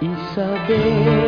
E saber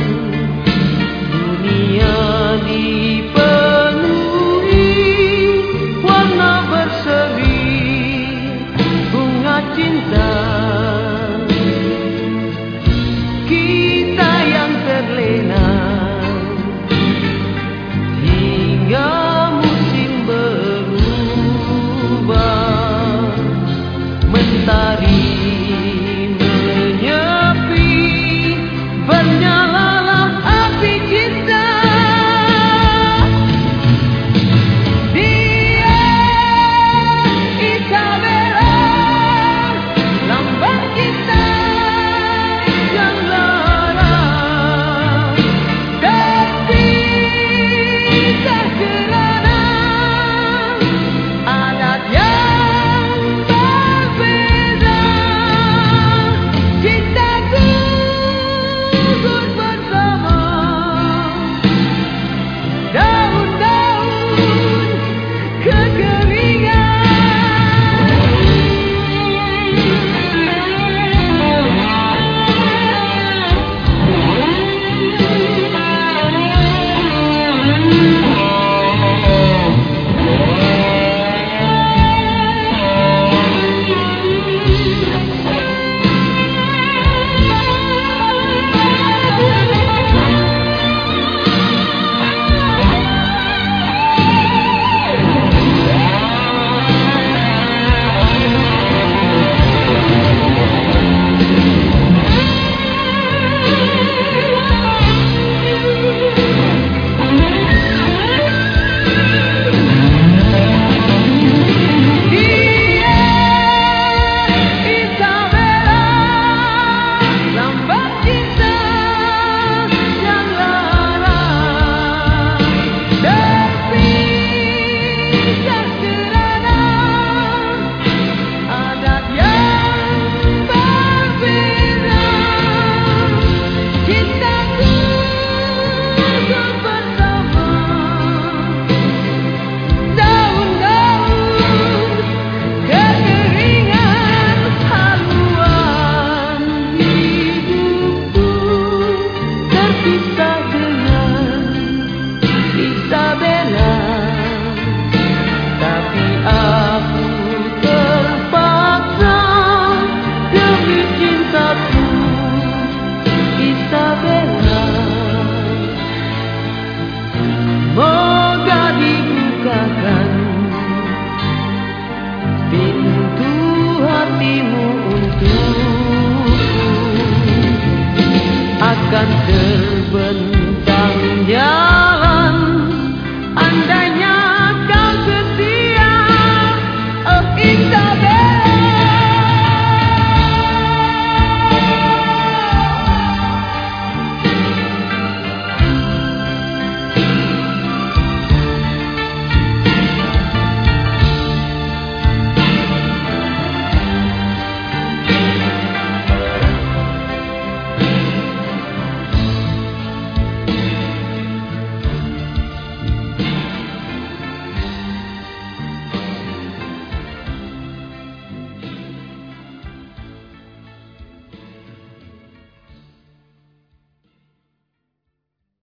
勇敢的奔。